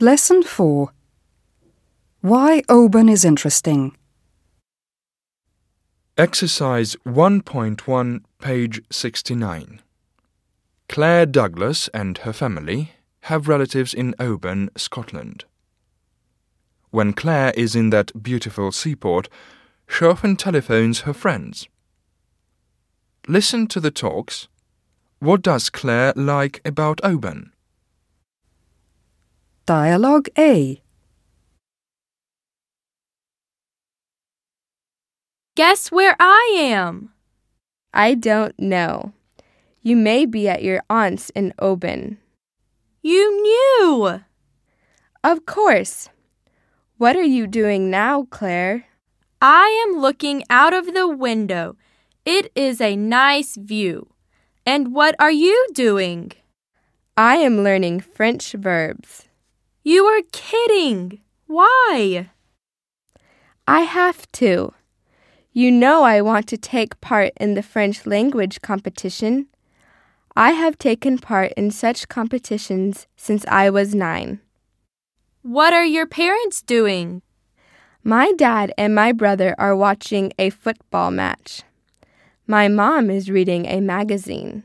Lesson 4 Why Oban is Interesting. Exercise 1.1, page 69. Claire Douglas and her family have relatives in Oban, Scotland. When Claire is in that beautiful seaport, she often telephones her friends. Listen to the talks. What does Claire like about Oban? Dialogue A. Guess where I am? I don't know. You may be at your aunt's in Oban. You knew! Of course. What are you doing now, Claire? I am looking out of the window. It is a nice view. And what are you doing? I am learning French verbs. You are kidding. Why? I have to. You know I want to take part in the French language competition. I have taken part in such competitions since I was nine. What are your parents doing? My dad and my brother are watching a football match. My mom is reading a magazine.